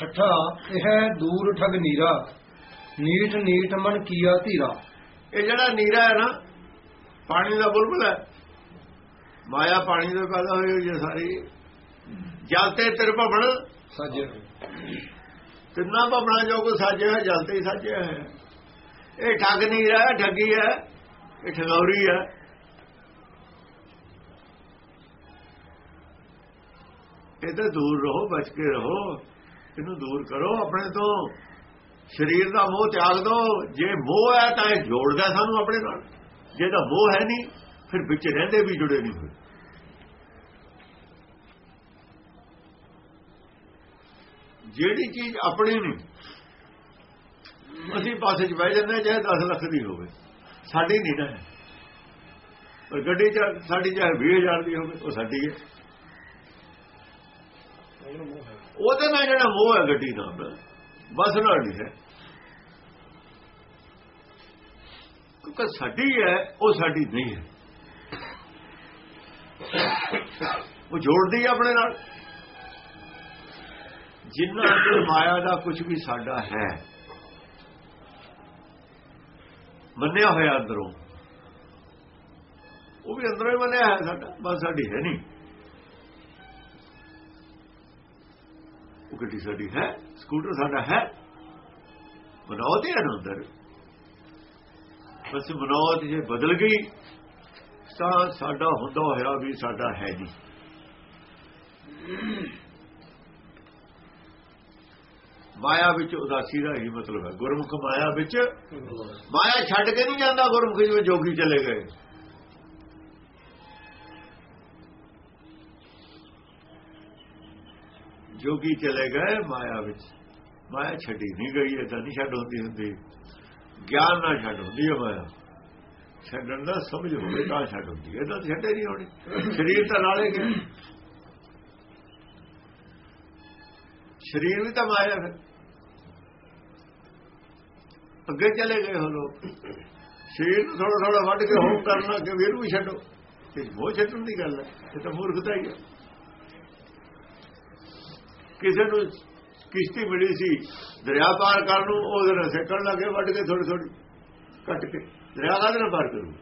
ਠੱਠਾ ਇਹ ਦੂਰ ਠਗ ਨੀਰਾ। ਨੀਠ ਨੀਠ ਮਨ ਕੀਆ ਧੀਰਾ। ਇਹ ਜਿਹੜਾ ਨੀਰਾ ਹੈ ਨਾ ਪਾਣੀ ਦਾ ਬੁਲਬੁਲ ਹੈ। ਮਾਇਆ ਪਾਣੀ ਦੇ ਪੈਦਾ ਹੋਈ ਹੋਈ ਹੈ ਸਾਰੀ। ਜਲ ਤੇ ਤੇਰੇ ਭਵਨ ਸੱਜ। ਤਿੰਨਾ ਭਵਨਾਂ ਜੋ ਕੋ ਸਾਜਿਆ ਹੈ ਜਲ ਤੇ ਹੀ ਸਾਜਿਆ ਹੈ। ਇਹ ਠੱਗ ਨੀਰਾ ਹੈ ਠੱਗੀ ਹੈ ਇਹ ਠਗੌਰੀ ਹੈ। ਇਹ ਤੋਂ ਦੂਰ ਰਹੋ ਬਚ ਕੇ ਰਹੋ। ਇਹਨੂੰ ਦੂਰ ਕਰੋ, ਆਪਣੇ ਤੋਂ ਸਰੀਰ ਦਾ ਮੋਹ ਤਿਆਗ ਦਿਓ ਜੇ ਮੋਹ ਹੈ ਤਾਂ ਇਹ ਜੋੜਦਾ ਸਾਨੂੰ ਆਪਣੇ ਨਾਲ। ਜੇ ਤਾਂ ਮੋਹ ਹੈ ਨਹੀਂ, ਫਿਰ ਵਿੱਚ ਰਹਿੰਦੇ ਵੀ ਜੁੜੇ ਨਹੀਂ ਹੋਏ। ਜਿਹੜੀ ਚੀਜ਼ ਆਪਣੀ ਨਹੀਂ, ਅਸੀਂ ਪਾਸੇ 'ਚ ਬਹਿ ਜਾਂਦੇ ਚਾਹੇ 10 ਲੱਖ ਦੀ ਹੋਵੇ। ਸਾਡੀ ਨਹੀਂ ਨਾ ਪਰ ਗੱਡੀ 'ਚ, ਸਾਡੀ ਚਾਹੇ 20000 ਦੀ ਹੋਵੇ, ਉਹ ਸਾਡੀ ਹੈ। ਉਹਦੇ ਨਾਲ ਜਿਹੜਾ ਮੋਹ ਹੈ ਗੱਡੀ ਨਾਲ ਬਸ। ਨਾਲ ਨਹੀਂ ਹੈ। ਕਿਉਂਕਿ ਸਾਡੀ ਹੈ, ਉਹ ਸਾਡੀ ਨਹੀਂ ਹੈ। ਉਹ ਜੋੜਦੀ ਹੈ ਆਪਣੇ ਨਾਲ। ਜਿੰਨਾ ਕਿ ਮਾਇਆ ਦਾ ਕੁਝ ਵੀ ਸਾਡਾ ਹੈ, ਮੰਨਿਆ ਹੋਇਆ ਅੰਦਰੋਂ, ਉਹ ਵੀ ਅੰਦਰੋਂ ਹੀ ਮੰਨਿਆ ਹੈ ਸਾਡਾ, ਬਸ ਸਾਡੀ ਹੈ ਨਹੀਂ। ਉਹ ਗੱਡੀ ਸਾਡੀ ਹੈ, ਸਕੂਟਰ ਸਾਡਾ ਹੈ। ਮਨੋਤ ਹੈ ਅੰਦਰ ਬਸ ਮਨੋਤ ਜੇ ਬਦਲ ਗਈ, ਤਾਂ ਸਾਡਾ ਹੁੰਦਾ ਹੋਇਆ ਵੀ ਸਾਡਾ ਹੈ ਨਹੀਂ। ਮਾਇਆ ਵਿੱਚ ਉਦਾਸੀ ਦਾ ਹੀ ਮਤਲਬ ਹੈ। ਗੁਰਮੁਖ ਮਾਇਆ ਵਿੱਚ, ਮਾਇਆ ਛੱਡ ਕੇ ਨਹੀਂ ਜਾਂਦਾ, ਗੁਰਮੁਖ ਜਿਵੇਂ ਜੋਗੀ ਚਲੇ ਗਏ। ਜੋਗੀ ਚਲੇ ਗਏ ਮਾਇਆ ਵਿੱਚ। ਮਾਇਆ ਛੱਡੀ ਨਹੀਂ ਗਈ ਇਹ ਤਾਂ ਨਹੀਂ ਛੱਡ ਹੁੰਦੀ ਹੁੰਦੀ। ਗਿਆਨ ਨਾਲ ਛੱਡ ਹੁੰਦੀ ਹੈ ਮਾਇਆ। ਛੱਡਣ ਦਾ ਸਮਝ ਹੋਵੇ ਤਾਂ ਛੱਡ ਹੁੰਦੀ ਹੈ ਇਹ ਤਾਂ ਛੱਡੇ ਨਹੀਂ ਹੋਣੀ। ਸਰੀਰ ਤਾਂ ਨਾਲੇ ਗਿਆ। ਸਰੀਰ ਵੀ ਤਾਂ ਮਾਇਆ ਫਿਰ। ਅੱਗੇ ਚਲੇ ਗਏ ਹੋ ਲੋਕ ਸਰੀਰ ਨੂੰ ਥੋੜਾ ਥੋੜਾ ਵੱਢ ਕੇ ਹੋਮ ਕਰਨਾ ਕਿ ਵੀਰ ਵੀ ਛੱਡੋ। ਤੇ ਉਹ ਛੱਡਣ ਦੀ ਗੱਲ ਹੈ ਇਹ ਤਾਂ ਮੂਰਖਤਾ ਹੀ ਹੈ ਕਿਸੇ ਨੂੰ ਕਿਸ਼ਤੀ ਮਿਲੀ ਸੀ ਦਰਿਆ ਪਾਰ ਕਰਨ ਨੂੰ ਉਹਦੇ ਨਾਲ ਸੇਕਣ ਲੱਗੇ, ਵੱਢ ਕੇ ਥੋੜੀ ਥੋੜੀ ਕੱਟ ਕੇ, ਦਰਿਆ ਕਾਹਦੇ ਨਾਲ ਪਾਰ ਕਰੂ?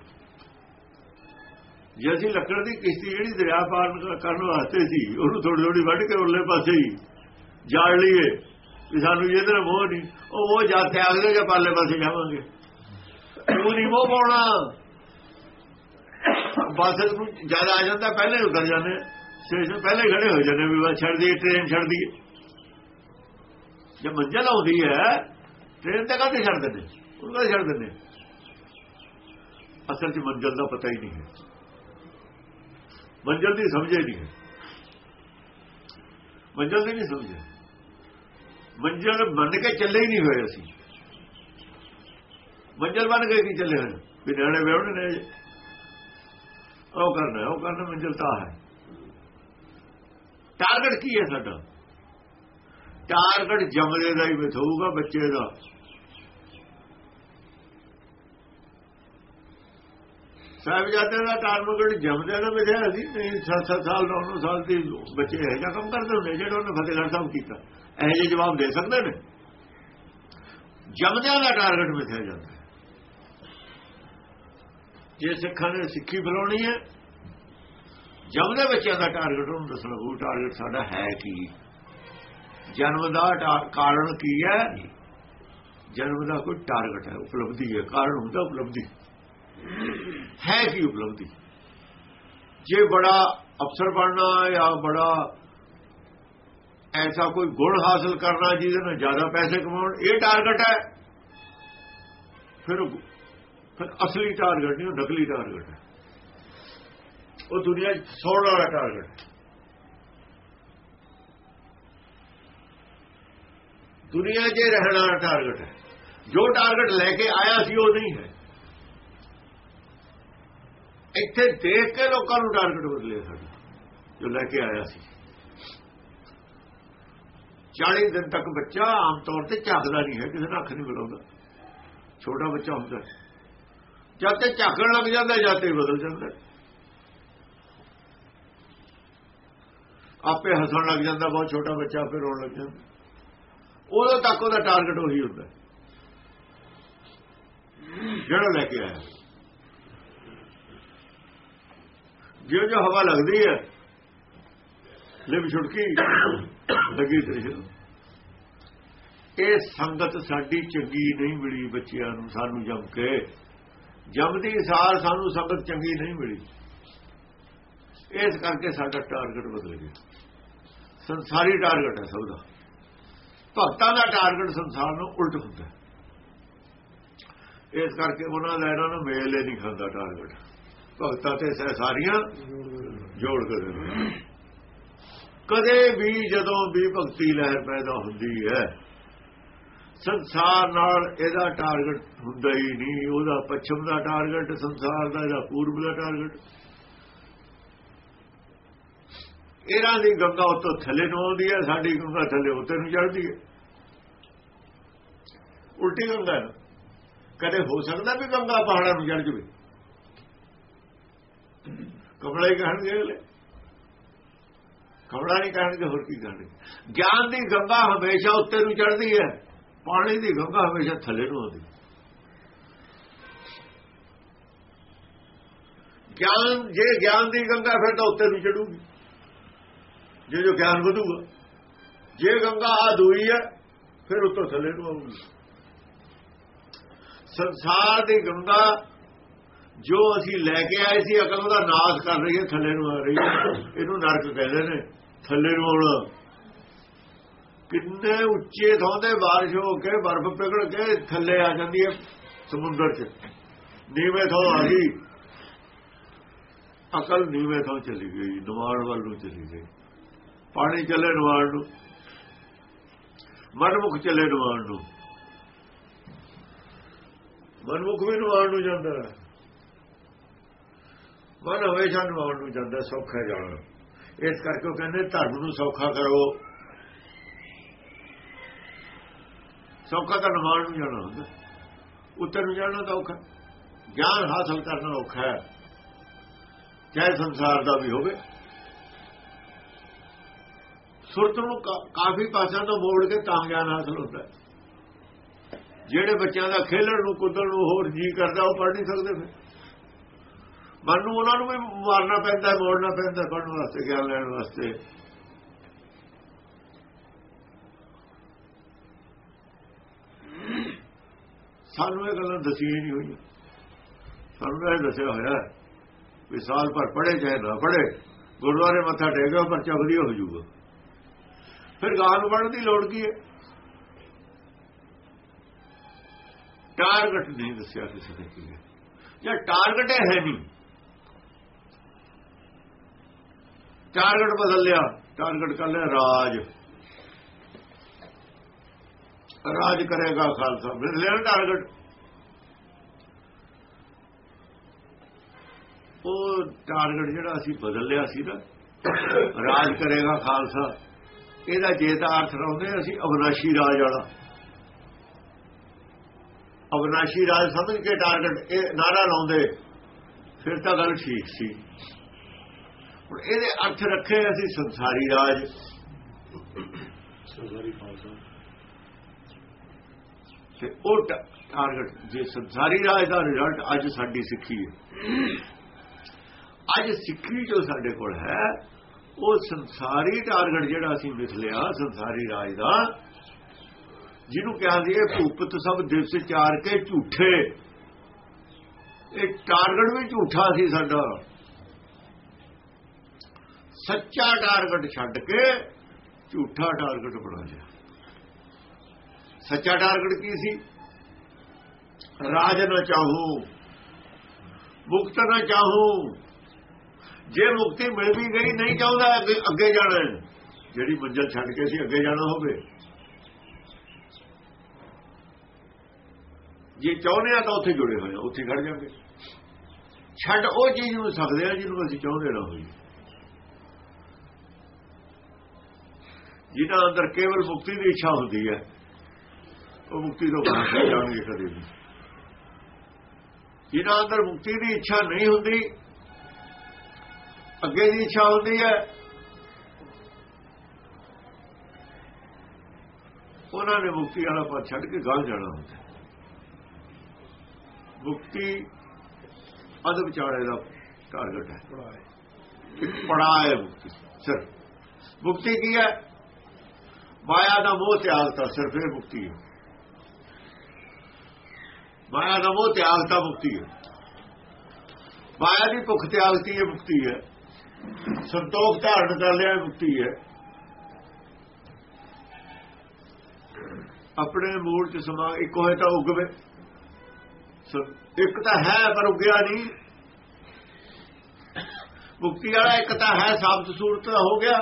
ਜੇ ਅਸੀਂ ਲੱਕੜ ਦੀ ਕਿਸ਼ਤੀ ਜਿਹੜੀ ਦਰਿਆ ਪਾਰ ਕਰਨ ਵਾਸਤੇ ਸੀ, ਉਹਨੂੰ ਥੋੜੀ ਥੋੜੀ ਵੱਢ ਕੇ ਉਰਲੇ ਪਾਸੇ ਹੀ ਜਾੜ ਲਈਏ, ਵੀ ਸਾਨੂੰ ਇਹਦੇ ਨਾਲ ਮੋਹ ਨਹੀਂ, ਉਹ ਉਹ ਜਾਤੇ ਅਗਲੇ ਕੇ ਪਾਲੇ ਪਾਸੇ ਜਾਵਾਂਗੇ। ਉਹ ਨਹੀਂ ਮੋਹ ਪਾਉਣਾ। ਬਸ ਨੂੰ ਜ਼ਿਆਦਾ ਆ ਜਾਂਦਾ, ਪਹਿਲੇ ਉਤਰ ਜਾਂਦੇ ਸਟੇਸ਼ਨ ਪਹਿਲੇ ਖੜੇ ਹੋ ਜਾਂਦੇ ਵੀ ਬਸ ਛੱਡ ਦਈਏ ਟ੍ਰੇਨ ਛੱਡ ਦਈਏ ਜੇ ਮੰਜ਼ਲ ਆਉਂਦੀ ਹੈ ਟ੍ਰੇਨ ਤਾਂ ਕਾਹਦੇ ਛੱਡ ਦਿੰਦੇ? ਉਹਨੂੰ ਕਾਹਦੇ ਛੱਡ ਦਿੰਦੇ? ਅਸਲ 'ਚ ਮੰਜ਼ਲ ਦਾ ਪਤਾ ਹੀ ਨਹੀਂ ਹੈ। ਮੰਜ਼ਲ ਦੀ ਸਮਝੇ ਨਹੀਂ ਹੈ। ਮੰਜ਼ਲ ਦੀ ਨਹੀਂ ਸਮਝੇ ਮੰਜ਼ਲ ਮੰਨ ਕੇ ਚੱਲੇ ਹੀ ਨਹੀਂ ਹੋਏ ਅਸੀਂ। ਮੰਜ਼ਲ ਬਣ ਕੇ ਕੀ ਚੱਲੇ ਹੋਏ ਵੀ ਨਿਆਣੇ ਵਿਆਹਣੇ ਨੇ। ਉਹ ਕਰਨਾ ਉਹ ਕਰਨਾ ਮੰਜ਼ਲ ਤਾਂ ਹੈ। ਟਾਰਗੇਟ ਕੀ ਹੈ ਸਾਡਾ? ਟਾਰਗੇਟ ਜੰਮਦੇ ਦਾ ਹੀ ਹੋਊਗਾ, ਬੱਚੇ ਦਾ। ਸਾਹਿਬਜ਼ਾਦੇ ਦਾ ਟਾਰਗੇਟ ਜੰਮਦੇ ਦਾ ਮਿਲਿਆ ਸੀ ਨਹੀਂ 7-7 ਸਾਲ 9 ਸਾਲ ਦੀ ਬੱਚੇ ਇਹ ਜਿਹਾ ਕੰਮ ਕਰਦੇ ਹੁੰਦੇ, ਜਿਹੜੇ ਉਹਨੇ ਫਤਿਹਗੜ੍ਹ ਸਾਹਿਬ ਕੀਤਾ। ਇਹ ਜਿਹੇ ਜਵਾਬ ਦੇ ਸਕਦੇ ਨੇ? ਜਮਦਿਆਂ ਦਾ ਟਾਰਗੇਟ ਮਿਲਿਆ ਜਾਂਦਾ। ਜੇ ਸਿੱਖਾਂ ਨੇ ਸਿੱਖੀ ਬੁਲਾਉਣੀ ਹੈ ਜੰਮਦੇ ਬੱਚਿਆਂ ਦਾ ਟਾਰਗੇਟ ਉਹਨੂੰ ਦੱਸਣਾ ਉਹ ਟਾਰਗੇਟ ਸਾਡਾ ਹੈ ਕੀ? ਜਨਮ ਦਾ ਕਾਰਨ ਕੀ ਹੈ? ਜਨਮ ਦਾ ਕੋਈ ਟਾਰਗੇਟ ਹੈ, ਉਪਲਬਧੀ ਹੈ। ਕਾਰਨ ਹੁੰਦਾ ਉਪਲਬਧੀ। ਹੈ ਕੀ ਉਪਲਬਧੀ? ਜੇ ਬੜਾ ਅਫਸਰ ਬਣਨਾ ਜਾਂ ਬੜਾ ਐਸਾ ਕੋਈ ਗੁਣ ਹਾਸਲ ਕਰਨਾ ਜਿਹਦੇ ਨਾਲ ਜ਼ਿਆਦਾ ਪੈਸੇ ਕਮਾਉਣ, ਇਹ ਟਾਰਗੇਟ ਹੈ। ਫਿਰ ਫਿਰ ਅਸਲੀ ਟਾਰਗੇਟ ਨਹੀਂ, ਉਹ ਨਕਲੀ ਟਾਰਗੇਟ ਹੈ। ਉਹ ਦੁਨੀਆ 'ਚ ਸੌਣ ਵਾਲਾ ਟਾਰਗੇਟ। ਦੁਨੀਆ 'ਚ ਰਹਿਣ ਵਾਲਾ ਟਾਰਗੇਟ ਹੈ। ਜੋ ਟਾਰਗੇਟ ਲੈ ਕੇ ਆਇਆ ਸੀ, ਉਹ ਨਹੀਂ ਹੈ। ਇੱਥੇ ਦੇਖ ਕੇ ਲੋਕਾਂ ਨੂੰ ਟਾਰਗੇਟ ਬਦਲੇ ਸਾਡਾ, ਜੋ ਲੈ ਕੇ ਆਇਆ ਸੀ। 40 ਦਿਨ ਤੱਕ ਬੱਚਾ ਆਮ ਤੌਰ ਤੇ ਝਾਕਦਾ ਨਹੀਂ ਹੈ, ਕਿਸੇ ਨੂੰ ਅੱਖ ਨਹੀਂ ਮਿਲਾਉਂਦਾ ਛੋਟਾ ਬੱਚਾ ਹੁੰਦਾ। ਜਦ ਤੇ ਝਾਕਣ ਲੱਗ ਜਾਂਦਾ ਜਦ ਤੇ ਬਦਲ ਜਾਂਦਾ। ਆਪੇ ਹੱਸਣ ਲੱਗ ਜਾਂਦਾ, ਬਹੁਤ ਛੋਟਾ ਬੱਚਾ, ਫਿਰ ਰੋਣ ਲੱਗ ਜਾਂਦਾ। ਉਦੋਂ ਤੱਕ ਉਹਦਾ ਟਾਰਗੇਟ ਉਹੀ ਹੁੰਦਾ। ਜਿਹੜਾ ਲੈ ਕੇ ਆਇਆ। ਜਿਉਂ ਜਿਉਂ ਹਵਾ ਲੱਗਦੀ ਹੈ ਲਿਵ ਛੁਟਕੀ ਲੱਗੀ ਤ੍ਰਿਸ਼ਨਾ ਇਹ ਸੰਗਤ ਸਾਡੀ ਚੰਗੀ ਨਹੀਂ ਮਿਲੀ ਬੱਚਿਆਂ ਨੂੰ, ਸਾਨੂੰ ਜੰਮ ਕੇ। ਜੰਮਦੀ ਸਾਰ ਸਾਨੂੰ ਸੰਗਤ ਚੰਗੀ ਨਹੀਂ ਮਿਲੀ। ਇਸ ਕਰਕੇ ਸਾਡਾ ਟਾਰਗੇਟ ਬਦਲ ਗਿਆ। ਸੰਸਾਰੀ ਟਾਰਗੇਟ ਹੈ ਸਭ ਦਾ। ਭਗਤਾਂ ਦਾ ਟਾਰਗੇਟ ਸੰਸਾਰ ਨੂੰ ਉਲਟ ਹੁੰਦਾ ਇਸ ਕਰਕੇ ਉਹਨਾਂ ਦਾ ਇਹਨਾਂ ਨੂੰ ਮੇਲ ਨਹੀਂ ਖਾਂਦਾ ਟਾਰਗੇਟ ਭਗਤਾਂ ਤੇ ਸਹਿਸਾਰੀਆਂ ਜੋੜ ਕੇ ਕਦੇ ਵੀ ਜਦੋਂ ਵੀ ਭਗਤੀ ਲਹਿਰ ਪੈਦਾ ਹੁੰਦੀ ਹੈ, ਸੰਸਾਰ ਨਾਲ ਇਹਦਾ ਟਾਰਗੇਟ ਹੁੰਦਾ ਹੀ ਨਹੀਂ। ਉਹਦਾ ਪੱਛਮ ਦਾ ਟਾਰਗੇਟ ਸੰਸਾਰ ਦਾ, ਇਹਦਾ ਪੂਰਬ ਦਾ ਟਾਰਗੇਟ ਇਹਨਾਂ ਦੀ ਗੰਗਾ ਉੱਤੋਂ ਥੱਲੇ ਨੂੰ ਆਉਂਦੀ ਹੈ, ਸਾਡੀ ਗੰਗਾ ਥੱਲੇ ਉੱਤੇ ਨੂੰ ਚੜਦੀ ਹੈ। ਉਲਟੀ ਗੰਗਾ ਹੈ ਕਦੇ ਹੋ ਸਕਦਾ ਵੀ ਗੰਗਾ ਪਹਾੜਾਂ ਨੂੰ ਚੜ ਜਵੇ। ਕਮਲਾ ਹੀ ਕਹਿਣਗੇ ਅਗਲੇ। ਕਮਲਾ ਨਹੀਂ ਕਹਿਣਗੇ, ਹੋਰ ਕੀ ਕਹਿਣਗੇ। ਗਿਆਨ ਦੀ ਗੰਗਾ ਹਮੇਸ਼ਾ ਉੱਤੇ ਨੂੰ ਚੜਦੀ ਹੈ, ਪਾਣੀ ਦੀ ਗੰਗਾ ਹਮੇਸ਼ਾ ਥੱਲੇ ਨੂੰ ਆਉਂਦੀ ਗਿਆਨ, ਜੇ ਗਿਆਨ ਦੀ ਗੰਗਾ ਫਿਰ ਤਾਂ ਉੱਤੇ ਨੂੰ ਚੜੂਗੀ ਜੇ ਜੋ ਗਿਆਨ ਵਧੂਗਾ। ਜੇ ਗੰਗਾ ਆ ਦੂਈ ਹੈ, ਫਿਰ ਉੱਤੋਂ ਥੱਲੇ ਨੂੰ ਆਊਗੀ। ਸੰਸਾਰ ਦੀ ਗੰਗਾ ਜੋ ਅਸੀਂ ਲੈ ਕੇ ਆਏ ਸੀ, ਅਕਲ ਉਹਦਾ ਨਾਸ਼ ਕਰ ਰਹੀ ਹੈ, ਥੱਲੇ ਨੂੰ ਆ ਰਹੀ ਹੈ। ਇਹਨੂੰ ਨਰਕ ਕਹਿੰਦੇ ਨੇ, ਥੱਲੇ ਨੂੰ ਆਉਣਾ। ਕਿੰਨੇ ਉੱਚੇ ਥਾਂ ਤੇ ਬਾਰਿਸ਼ ਹੋ ਕੇ, ਬਰਫ਼ ਪਿਘਲ ਕੇ ਥੱਲੇ ਆ ਜਾਂਦੀ ਹੈ ਸਮੁੰਦਰ 'ਚ। ਨੀਵੇਂ ਥਾਂ ਆ ਗਈ। ਅਕਲ ਨੀਵੇਂ ਥਾਂ ਚਲੀ ਗਈ ਨਿਵਾਣ ਵੱਲ ਨੂੰ ਚਲੀ ਗਈ। ਪਾਣੀ ਚੱਲੇ ਨਿਵਾਣ ਨੂੰ, ਮਨਮੁਖ ਚੱਲੇ ਨਿਵਾਣ ਨੂੰ। ਮਨਮੁਖ ਵੀ ਨਿਵਾਣ ਨੂੰ ਜਾਂਦਾ ਹੈ। ਮਨ ਹਮੇਸ਼ਾ ਨਿਵਾਣ ਨੂੰ ਜਾਂਦਾ ਸੌਖਾ ਜਾਣਾ। ਇਸ ਕਰਕੇ ਉਹ ਕਹਿੰਦੇ, ਧਰਮ ਨੂੰ ਸੌਖਾ ਕਰੋ। ਸੌਖਾ ਤਾਂ ਨਿਵਾਣ ਨੂੰ ਜਾਣਾ ਹੁੰਦਾ ਉੱਤਰ ਨੂੰ ਜਾਣਾ ਤਾਂ ਔਖਾ ਗਿਆਨ ਹਾਸਲ ਕਰਨਾ ਔਖਾ ਹੈ। ਚਾਹੇ ਸੰਸਾਰ ਦਾ ਵੀ ਹੋਵੇ। ਸੁਰਤ ਨੂੰ ਕਾਫੀ ਪਾਸਿਆਂ ਤੋਂ ਮੋੜ ਕੇ ਤਾਂ ਗਿਆਨ ਹਾਸਲ ਹੁੰਦਾ ਜਿਹੜੇ ਬੱਚਿਆਂ ਦਾ ਖੇਲਣ ਨੂੰ, ਕੁੱਦਣ ਨੂੰ ਹੋਰ ਜੀ ਕਰਦਾ, ਉਹ ਪੜ ਨਹੀਂ ਸਕਦੇ ਫਿਰ। ਮਨ ਨੂੰ ਉਹਨਾਂ ਨੂੰ ਵੀ ਮਾਰਨਾ ਪੈਂਦਾ, ਮੋੜਨਾ ਪੈਂਦਾ ਪੜਨ ਵਾਸਤੇ, ਗਿਆਨ ਲੈਣ ਵਾਸਤੇ। ਸਾਨੂੰ ਇਹ ਗੱਲਾਂ ਦਸੀਆਂ ਨਹੀਂ ਹੋਈਆਂ। ਸਾਨੂੰ ਇਹ ਦੱਸਿਆ ਹੋਇਆ ਵੀ ਸਾਲ ਭਰ ਪੜੇ ਚਾਹੇ ਨਾ ਪੜੇ ਗੁਰਦੁਆਰੇ ਮੱਥਾ ਟੇਕੋ ਪਰਚਾ ਵਧੀਆ ਹੋ ਜਾਊਗਾ। ਫਿਰ ਗਾਲ ਨੂੰ ਪੜਨ ਦੀ ਲੋੜ ਕੀ ਹੈ ਟਾਰਗੇਟ ਨਹੀਂ ਦੱਸਿਆ ਕਿਸੇ ਨੇ ਕੀ ਹੈ ਜਾਂ ਟਾਰਗੇਟ ਹੈ ਨਹੀਂ ਟਾਰਗੇਟ ਬਦਲ ਲਿਆ ਟਾਰਗੇਟ ਕਰ ਲਿਆ ਰਾਜ ਰਾਜ ਕਰੇਗਾ ਖਾਲਸਾ ਬਦਲ ਲਿਆ ਟਾਰਗੇਟ ਉਹ ਟਾਰਗੇਟ ਜਿਹੜਾ ਅਸੀਂ ਬਦਲ ਲਿਆ ਸੀ ਨਾ, ਰਾਜ ਕਰੇਗਾ ਖਾਲਸਾ। ਇਹਦਾ ਜੇ ਤਾਂ ਅਰਥ ਲਾਉਂਦੇ ਅਸੀਂ ਅਵਨਾਸ਼ੀ ਰਾਜ ਵਾਲਾ। ਅਵਨਾਸ਼ੀ ਰਾਜ ਸਮਝ ਕੇ ਟਾਰਗੇਟ ਇਹ ਨਾਰਾ ਲਾਉਂਦੇ ਫਿਰ ਤਾਂ ਗੱਲ ਠੀਕ ਸੀ। ਹੁਣ ਇਹਦੇ ਅਰਥ ਰੱਖੇ ਅਸੀਂ ਸੰਸਾਰੀ ਰਾਜ। ਸੰਸਾਰੀ ਖਾਲਸਾ ਤੇ ਉਹ ਟਾਰਗੇਟ ਜੇ ਸੰਸਾਰੀ ਰਾਜ ਦਾ ਰਿਜ਼ਲਟ ਅੱਜ ਸਾਡੀ ਸਿੱਖੀ ਹੈ। ਅੱਜ ਸਿੱਖੀ ਜੋ ਸਾਡੇ ਕੋਲ ਹੈ ਉਹ ਸੰਸਾਰੀ ਟਾਰਗੇਟ ਜਿਹੜਾ ਅਸੀਂ ਮਿਥ ਲਿਆ, ਸੰਸਾਰੀ ਰਾਜ ਦਾ, ਜਿਹਨੂੰ ਕਿਹਾ ਸੀ ਇਹ ਭੂਪਤ ਸਭ ਦਿਵਸ ਚਾਰ ਕੇ ਝੂਠੇ। ਇਹ ਟਾਰਗੇਟ ਵੀ ਝੂਠਾ ਸੀ ਸਾਡਾ। ਸੱਚਾ ਟਾਰਗੇਟ ਛੱਡ ਕੇ ਝੂਠਾ ਟਾਰਗੇਟ ਬਣਾ ਲਿਆ। ਸੱਚਾ ਟਾਰਗੇਟ ਕੀ ਸੀ? ਰਾਜ ਨਾ ਚਾਹੋ, ਮੁਕਤ ਨਾ ਚਾਹੋ ਜੇ ਮੁਕਤੀ ਮਿਲ ਵੀ ਗਈ, ਨਹੀਂ ਚਾਹੁੰਦਾ, ਅੱਗੇ ਜਾਣਾ ਜਿਹੜੀ ਮੰਜ਼ਲ ਛੱਡ ਕੇ ਸੀ ਅੱਗੇ ਜਾਣਾ ਹੋਵੇ। ਜੇ ਚਾਹੁੰਦੇ ਆ ਤਾਂ ਉੱਥੇ ਜੁੜੇ ਹੋਏ ਆ, ਉੱਥੇ ਖੜ ਜਾਂਗੇ। ਛੱਡ ਉਹ ਚੀਜ਼ ਨੂੰ ਸਕਦੇ ਆ ਜਿਹਨੂੰ ਅਸੀਂ ਚਾਹੁੰਦੇ ਨਾ ਹੋਈ ਜਿਹਨਾਂ ਅੰਦਰ ਕੇਵਲ ਮੁਕਤੀ ਦੀ ਇੱਛਾ ਹੁੰਦੀ ਹੈ, ਉਹ ਮੁਕਤੀ ਤੋਂ ਬਾਹਰ ਜਾਣਗੇ ਕਦੇ ਵੀ। ਜਿਹਨਾਂ ਅੰਦਰ ਮੁਕਤੀ ਦੀ ਇੱਛਾ ਨਹੀਂ ਹੁੰਦੀ ਅੱਗੇ ਦੀ ਇੱਛਾ ਹੁੰਦੀ ਹੈ। ਉਹਨਾਂ ਨੇ ਮੁਕਤੀ ਵਾਲਾ ਪਥ ਛੱਡ ਕੇ ਗਾਂ ਜਾਣਾ ਹੁੰਦਾ। ਮੁਕਤੀ ਅਦ ਵਿਚਾਰੇ ਦਾ ਟਾਰਗੇਟ ਹੈ। ਪੜਾਏ। ਪੜਾਅ ਹੈ ਮੁਕਤੀ ਸਿਰਫ ਮੁਕਤੀ ਕੀ ਹੈ? ਮਾਇਆ ਦਾ ਮੋਹ ਤਿਆਗਤਾ ਸਿਰਫ ਇਹ ਮੁਕਤੀ ਹੈ। ਮਾਇਆ ਦਾ ਮੋਹ ਤਿਆਗਤਾ ਮੁਕਤੀ ਹੈ। ਮਾਇਆ ਦੀ ਭੁੱਖ ਤਿਆਗਤੀ ਹੈ ਮੁਕਤੀ ਹੈ। ਸੰਤੋਖ ਧਾਰਨ ਕਰ ਲਿਆ ਮੁਕਤੀ ਹੈ। ਆਪਣੇ ਮੂਲ ਚ ਸਮਾ ਇੱਕ ਹੋਏ ਤਾਂ ਉਗਵੇ। ਇੱਕ ਤਾਂ ਹੈ ਪਰ ਉਗਿਆ ਨਹੀਂ। ਮੁਕਤੀ ਵਾਲਾ ਇੱਕ ਤਾਂ ਹੈ, ਸਾਬਤ ਸੂਰਤ ਦਾ ਹੋ ਗਿਆ।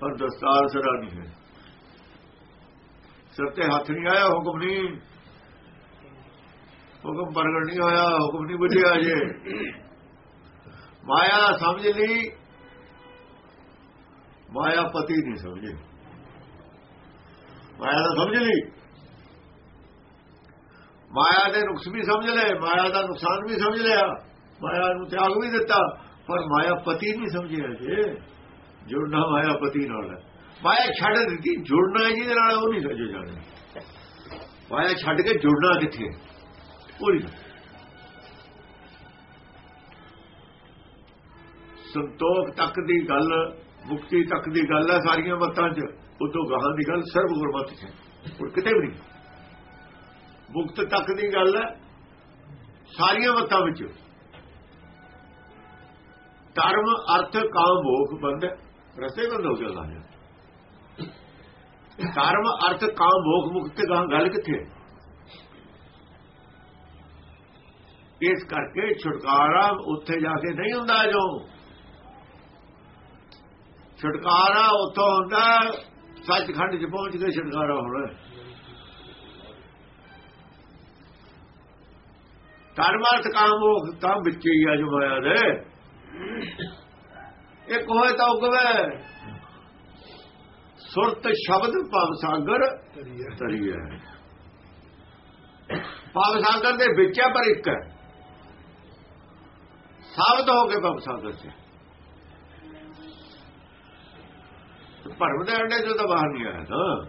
ਪਰ ਦਸਤਾਰ ਸਰਾ ਨਹੀਂ ਹੈ। ਸਿਰ ਤੇ ਹੱਥ ਨਹੀਂ ਆਇਆ, ਹੁਕਮ ਨਹੀਂ। ਹੁਕਮ ਪ੍ਰਗਟ ਨਹੀਂ ਹੋਇਆ, ਹੁਕਮ ਨਹੀਂ ਬੁਝਿਆ ਜੇ ਮਾਇਆ ਸਮਝ ਲਈ, ਮਾਇਆ ਪਤੀ ਨਹੀਂ ਸਮਝੇ। ਮਾਇਆ ਦਾ ਸਮਝ ਲਈ। ਮਾਇਆ ਦੇ ਨੁਕਸ ਵੀ ਸਮਝ ਲਏ, ਮਾਇਆ ਦਾ ਨੁਕਸਾਨ ਵੀ ਸਮਝ ਲਿਆ, ਮਾਇਆ ਨੂੰ ਤਿਆਗ ਵੀ ਦਿੱਤਾ, ਪਰ ਮਾਇਆ ਪਤੀ ਨਹੀਂ ਸਮਝਿਆ ਜੇ ਜੁੜਨਾ ਮਾਇਆ ਪਤੀ ਨਾਲ ਹੈ। ਮਾਇਆ ਛੱਡ ਦਿੱਤੀ, ਜੁੜਨਾ ਜਿਹਦੇ ਨਾਲ ਉਹ ਨਹੀਂ ਸਜੋ ਜਾਣੇ। ਮਾਇਆ ਛੱਡ ਕੇ ਜੁੜਨਾ ਕਿੱਥੇ? ਪੂਰੀ ਸੰਤੋਖ ਤੱਕ ਦੀ ਗੱਲ, ਮੁਕਤੀ ਤੱਕ ਦੀ ਗੱਲ ਹੈ ਸਾਰੀਆਂ ਮਤਾਂ 'ਚ। ਉਦੋਂ ਗਾਹਾਂ ਦੀ ਗੱਲ ਸਰਬ ਗੁਰਮਤ 'ਚ। ਹੋਰ ਕਿਤੇ ਵੀ ਨਹੀਂ। ਮੁਕਤ ਤੱਕ ਦੀ ਗੱਲ ਹੈ ਸਾਰੀਆਂ ਮਤਾਂ ਵਿੱਚ। ਧਰਮ, ਅਰਥ, ਕਾਮ ਭੋਗ ਬੰਦ ਰਸਤੇ ਬੰਦ ਹੋ ਗਿਆ ਲਾਇਆ ਧਰਮ, ਅਰਥ, ਕਾਮ ਭੋਗ ਮੁਕਤ ਗਾਂ ਗੱਲ ਕਿੱਥੇ? ਇਸ ਕਰਕੇ ਛੁਟਕਾਰਾ ਉੱਥੇ ਜਾ ਕੇ ਨਹੀਂ ਹੁੰਦਾ ਜੋ ਛੁਟਕਾਰਾ ਉੱਥੋਂ ਹੁੰਦਾ ਸੱਚਖੰਡ 'ਚ ਪਹੁੰਚ ਕੇ ਛੁਟਕਾਰਾ ਹੋਣਾ। ਧਰਮਾਰਥ ਕਾਮ ਉਹ ਤਾਂ ਵਿੱਚ ਹੀ ਆ ਜੋ ਮਾਇਆ ਦੇ। ਇੱਕ ਹੋਏ ਤਾਂ ਉਗਵੇ ਸੁਰਤ ਸ਼ਬਦ ਭਵ ਸਾਗਰ ਤਰੀਏ ਭਵ ਸਾਗਰ ਦੇ ਵਿੱਚ ਹੈ ਪਰ ਇੱਕ ਹੈ। ਸਾਬਤ ਹੋ ਕੇ ਭਵ ਸਾਗਰ ਚ। ਭਰਮ ਦੇ ਅੰਡੇ ਚੋਂ ਤਾਂ ਬਾਹਰ ਨਹੀਂ ਆਇਆ ਨਾ।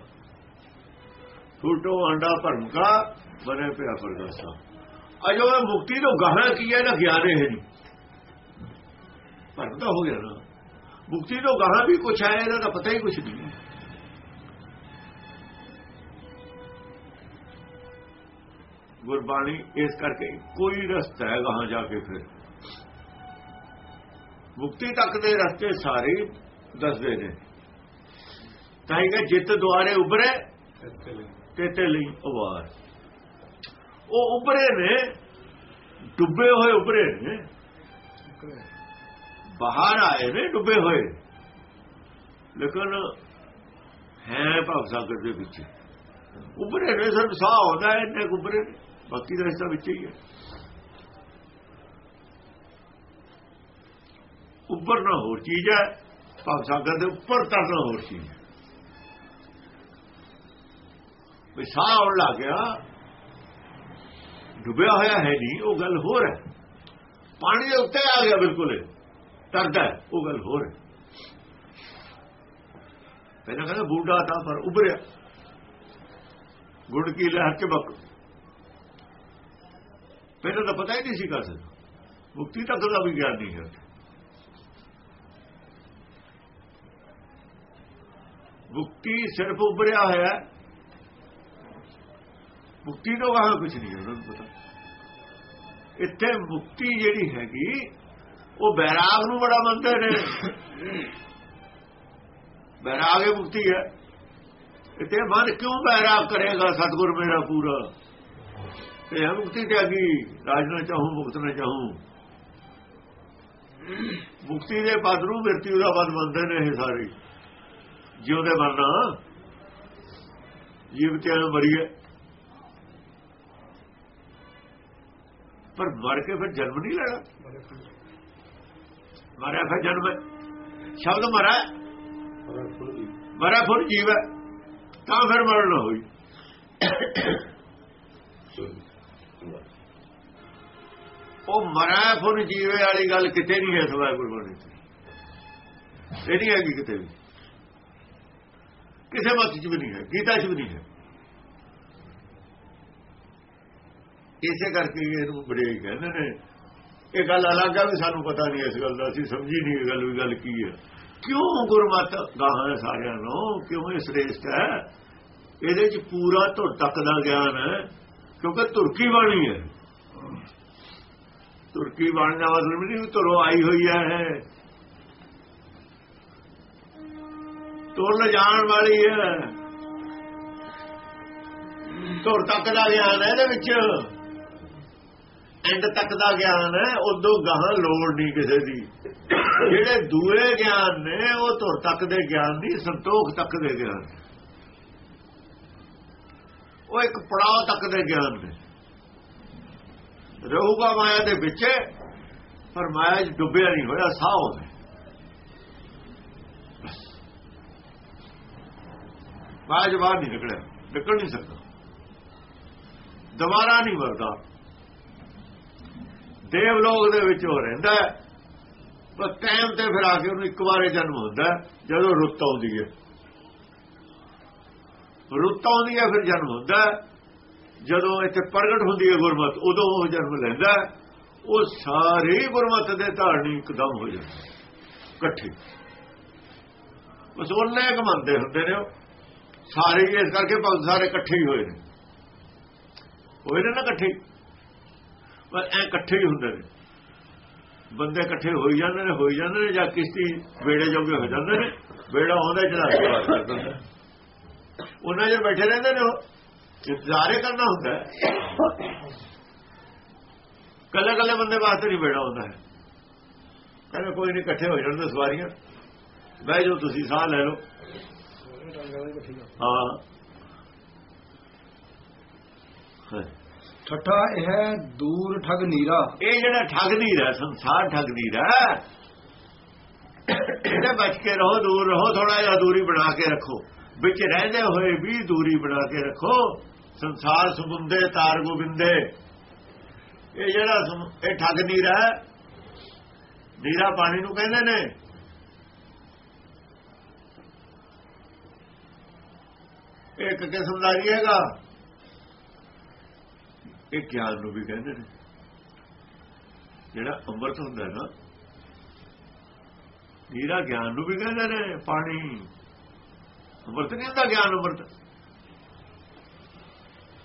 ਛੋਟੋ ਅੰਡਾ ਭਰਮ ਕਾ, ਬਣੇ ਪਿਆ ਪਰਗਾਸਾ। ਅਜੋ ਇਹ ਮੁਕਤੀ ਤੋਂ ਗਾਹਾਂ ਕੀ ਹੈ ਨਾ ਗਿਆਨ ਹੈ ਨਹੀਂ। ਭਰਮ ਤਾਂ ਹੋ ਗਿਆ ਨਾ। ਮੁਕਤੀ ਤੋਂ ਗਾਹਾਂ ਵੀ ਕੁਛ ਹੈ, ਇਹਦਾ ਤਾਂ ਪਤਾ ਹੀ ਕੁਛ ਨਹੀਂ। ਗੁਰਬਾਣੀ ਇਸ ਕਰਕੇ ਕੋਈ ਰਸਤਾ ਹੈ ਗਾਹਾਂ ਜਾ ਕੇ ਫਿਰ। ਮੁਕਤੀ ਤੱਕ ਦੇ ਰਸਤੇ ਸਾਰੇ ਦੱਸਦੇ ਨੇ। ਤਾਂ ਹੀ ਕਿ ਜਿੱਤ ਦੁਆਰੇ ਉਭਰੇ ਤੇ ਲਈ। ਉਵਾਰ ਉਹ ਉਭਰੇ ਨੇ ਡੁੱਬੇ ਹੋਏ ਉਭਰੇ ਨੇ। ਬਾਹਰ ਆਏ ਨੇ ਡੁੱਬੇ ਹੋਏ। ਲੇਕਿਨ ਹੈ ਭਵ ਸਾਗਰ ਦੇ ਵਿੱਚ। ਉਭਰੇ ਨੇ ਸਰ ਸਾਹ ਹੁੰਦਾ ਹੈ ਇੰਨੇ ਕੁ ਉਭਰੇ ਨੇ। ਬਾਕੀ ਦਾ ਹਿੱਸਾ ਵਿੱਚ ਹੀ ਹੈ। ਉੱਪਰਨਾ ਹੋਰ ਚੀਜ਼ ਹੈ ਭਵ ਸਾਗਰ ਦੇ ਉੱਪਰ ਤਰਨਾ ਹੋਰ ਚੀਜ਼ ਹੈ ਵੀ ਸਾਹ ਆਉਣ ਲੱਗ ਗਿਆ। ਡੁੱਬਿਆ ਹੋਇਆ ਹੈ ਨਹੀਂ, ਉਹ ਗੱਲ ਹੋਰ ਹੈ। ਪਾਣੀ ਦੇ ਉੱਤੇ ਆ ਗਿਆ ਬਿਲਕੁਲ ਤਰਦਾ ਉਹ ਗੱਲ ਹੋਰ ਹੈ। ਪਹਿਲਾਂ ਕਹਿੰਦਾ ਬੂਢਾ ਤਾਂ ਪਰ ਉਭਰਿਆ। ਗੁੜ ਕੀ ਲਹਿਰ ਕੇ ਬਕ। ਪਹਿਲਾਂ ਤਾਂ ਪਤਾ ਹੀ ਨਹੀਂ ਸੀ ਕਰ ਸਕਦਾ ਮੁਕਤੀ ਤੱਕ ਦਾ ਵੀ ਗਿਆਨ ਨਹੀਂ ਹੈ। ਮੁਕਤੀ ਸਿਰਫ ਉਭਰਿਆ ਹੋਇਆ ਹੈ। ਮੁਕਤੀ ਤੋਂ ਬਾਹਰ ਕੁਝ ਨਹੀਂ ਉਹਨਾਂ ਨੂੰ ਪਤਾ। ਇੱਥੇ ਮੁਕਤੀ ਜਿਹੜੀ ਹੈਗੀ, ਉਹ ਬੈਰਾਗ ਨੂੰ ਬੜਾ ਮੰਨਦੇ ਨੇ। ਬੈਰਾਗ ਇਹ ਮੁਕਤੀ ਹੈ। ਇੱਥੇ ਮਨ ਕਿਉਂ ਬੈਰਾਗ ਕਰੇਗਾ ਸਤਗੁਰ ਮੇਰਾ ਪੂਰਾ? ਤੇ ਇਹ ਮੁਕਤੀ ਤਿਆਗੀ ਰਾਜ ਨਾ ਚਾਹੂੰ ਮੁਕਤ ਨਾ ਚਾਹੂੰ। ਮੁਕਤੀ ਦੇ ਪਦ ਨੂੰ ਮ੍ਰਿਤਿਉ ਦਾ ਪਦ ਮੰਨਦੇ ਨੇ ਇਹ ਸਾਰੇ। ਜਿਉਂਦੇ ਮਰਨਾ, ਜੀਵਤਿਆਂ ਨੂੰ ਮਰੀਏ। ਪਰ ਮਰ ਕੇ ਫਿਰ ਜਨਮ ਨਹੀਂ ਲੈਣਾ। ਮਰਿਆ ਫਿਰ ਜਨਮ ਸ਼ਬਦ ਮਰਾ ਹੈ, ਮਰਿਆ ਫਿਰ ਜੀਵ ਹੈ। ਤਾਂ ਫਿਰ ਮਰਨ ਨਾ ਹੋਈ। ਉਹ ਮਰਾ ਫਿਰ ਜੀਵੇ ਵਾਲੀ ਗੱਲ ਕਿਤੇ ਨਹੀਂ ਹੈ ਸਵਾਇ ਗੁਰਬਾਣੀ ਚ ਇਹ ਨਹੀਂ ਹੈਗੀ ਕਿਤੇ ਵੀ। ਕਿਸੇ ਮਤ 'ਚ ਵੀ ਨਹੀਂ ਹੈ ਗੀਤਾ 'ਚ ਵੀ ਨਹੀਂ ਹੈ। ਇਸੇ ਕਰਕੇ ਇਹਨੂੰ ਬੜੇ ਕਹਿੰਦੇ ਨੇ। ਇਹ ਗੱਲ ਅਲੱਗ ਆ ਵੀ ਸਾਨੂੰ ਪਤਾ ਨਹੀਂ ਇਸ ਗੱਲ ਦਾ, ਅਸੀਂ ਸਮਝੀ ਨਹੀਂ ਇਹ ਗੱਲ ਵੀ ਗੱਲ ਕੀ ਹੈ ਕਿਉਂ ਗੁਰਮਤ ਗਾਹਾਂ ਸਾਰਿਆਂ ਨੂੰ? ਕਿਉਂ ਇਹ ਸ੍ਰੇਸ਼ਟ ਹੈ? ਇਹਦੇ 'ਚ ਪੂਰਾ ਧੁਰ ਤੱਕ ਦਾ ਗਿਆਨ ਹੈ, ਕਿਉਂਕਿ ਤੁਰਕੀ ਬਾਣੀ ਹੈ। ਤੁਰਕੀ ਬਾਣੀ ਦਾ ਮਤਲਬ ਨਹੀਂ ਵੀ ਧੁਰੋਂ ਆਈ ਹੋਈ ਹੈ ਤੁਰ ਜਾਣ ਵਾਲੀ ਹੈ। ਤੁਰ ਤੱਕ ਦਾ ਗਿਆਨ ਹੈ ਇਹਦੇ ਵਿੱਚ। ਐਂਡ ਤੱਕ ਦਾ ਗਿਆਨ ਹੈ, ਉਦੋਂ ਗਾਹਾਂ ਲੋੜ ਨਹੀਂ ਕਿਸੇ ਦੀ। ਜਿਹੜੇ ਦੂਏ ਗਿਆਨ ਨੇ, ਉਹ ਧੁਰ ਤੱਕ ਦੇ ਗਿਆਨ ਦੀ ਸੰਤੋਖ ਤੱਕ ਦੇ ਗਿਆਨ ਉਹ ਇੱਕ ਪੜਾਅ ਤੱਕ ਦੇ ਗਿਆਨ ਨੇ। ਰਹੂਗਾ ਮਾਇਆ ਦੇ ਵਿੱਚ, ਪਰ ਮਾਇਆ 'ਚ ਡੁੱਬਿਆ ਨਹੀਂ ਹੋਇਆ, ਸਾਹ ਹੋਵੇ ਮਾਇਆ 'ਚ ਬਾਹਰ ਨਹੀਂ ਨਿਕਲਿਆ, ਨਿਕਲ ਨਹੀਂ ਸਕਦਾ। ਦੁਬਾਰਾ ਨਹੀਂ ਵਰਦਾ। ਦੇਵ ਲੋਕ ਦੇ ਵਿੱਚ ਉਹ ਰਹਿੰਦਾ ਪਰ ਟਾਈਮ ਤੇ ਫਿਰ ਆ ਕੇ ਉਹਨੂੰ ਇੱਕ ਵਾਰੇ ਜਨਮ ਹੁੰਦਾ ਜਦੋਂ ਰੁੱਤ ਆਉਂਦੀ ਹੈ। ਰੁੱਤ ਆਉਂਦੀ ਹੈ, ਫਿਰ ਜਨਮ ਹੁੰਦਾ ਜਦੋਂ ਇੱਥੇ ਪ੍ਰਗਟ ਹੁੰਦੀ ਹੈ ਗੁਰਮਤ, ਉਦੋਂ ਉਹ ਜਨਮ ਲੈਂਦਾ ਉਹ ਸਾਰੇ ਗੁਰਮਤ ਦੇ ਧਾਰਨੀ ਇੱਕਦਮ ਹੋ ਜਾਂਦੇ ਇਕੱਠੇ। ਬਸ ਉਹਨੇ ਇੱਕ ਮੰਨਦੇ ਹੁੰਦੇ ਨੇ ਉਹ। ਸਾਰੇ ਇਸ ਕਰਕੇ ਭਗਤ ਸਾਰੇ ਇਕੱਠੇ ਹੀ ਹੋਏ ਨੇ। ਹੋਏ ਨੇ ਨਾ ਇਕੱਠੇ? ਪਰ ਐ ਇਕੱਠੇ ਹੀ ਹੁੰਦੇ ਨੇ। ਬੰਦੇ ਇਕੱਠੇ ਹੋਈ ਜਾਂਦੇ ਨੇ ਹੋਈ ਜਾਂਦੇ ਨੇ ਜਾਂ ਕਿਸ਼ਤੀ ਵੇੜੇ ਜੋਗੇ ਹੋ ਜਾਂਦੇ ਨੇ ਵੇੜਾ ਆਉਂਦਾ ਚੜਾ ਕੇ ਬਾਤ ਕਰ ਉਹਨਾਂ ਜਰ ਬੈਠੇ ਰਹਿੰਦੇ ਨੇ ਉਹ। ਇੰਤਜ਼ਾਰੇ ਕਰਨਾ ਹੁੰਦਾ ਕੱਲੇ ਕੱਲੇ ਬੰਦੇ ਵਾਸਤੇ ਨਹੀਂ ਵੇੜਾ ਹੁੰਦਾ ਹੈ। ਕਹਿੰਦੇ ਕੋਈ ਨਹੀਂ, ਇਕੱਠੇ ਹੋ ਜਾਂਦੇ ਸਵਾਰੀਆਂ। ਬਹਿ ਜਾਓ ਤੁਸੀਂ, ਸਾਹ ਲੈ ਲਓ। ਹਾਂ। ਹਾਂ। ਠੱਠਾ ਇਹ ਦੂਰ ਠੱਗ ਨੀਰਾ। ਇਹ ਜਿਹੜਾ ਠੱਗਦੀ ਰਹਿ ਸੰਸਾਰ ਠੱਗਦੀ ਰਹਿ ਇਹਦੇ ਬਚ ਕੇ ਰਹੋ, ਦੂਰ ਰਹੋ ਥੋੜਾ ਜਿਹਾ ਦੂਰੀ ਬਣਾ ਕੇ ਰੱਖੋ। ਵਿੱਚ ਰਹਿੰਦੇ ਹੋਏ ਵੀ ਦੂਰੀ ਬਣਾ ਕੇ ਰੱਖੋ। ਸੰਸਾਰ ਸਮੁੰਦੇ ਤਾਰ ਗੋਬਿੰਦੇ। ਇਹ ਜਿਹੜਾ ਇਹ ਠੱਗ ਨੀਰਾ ਨੀਰਾ ਪਾਣੀ ਨੂੰ ਕਹਿੰਦੇ ਨੇ। ਇੱਕ ਕਿਸਮ ਦਾ ਨਹੀਂ ਹੈਗਾ। ਇਹ ਗਿਆਨ ਨੂੰ ਵੀ ਕਹਿੰਦੇ ਨੇ। ਜਿਹੜਾ ਅੰਮ੍ਰਿਤ ਹੁੰਦਾ ਨਾ, ਨੀਰਾ ਗਿਆਨ ਨੂੰ ਵੀ ਕਹਿੰਦੇ ਨੇ, ਪਾਣੀ। ਅੰਮ੍ਰਿਤ ਨਹੀਂ ਹੁੰਦਾ ਗਿਆਨ, ਅੰਮ੍ਰਿਤ।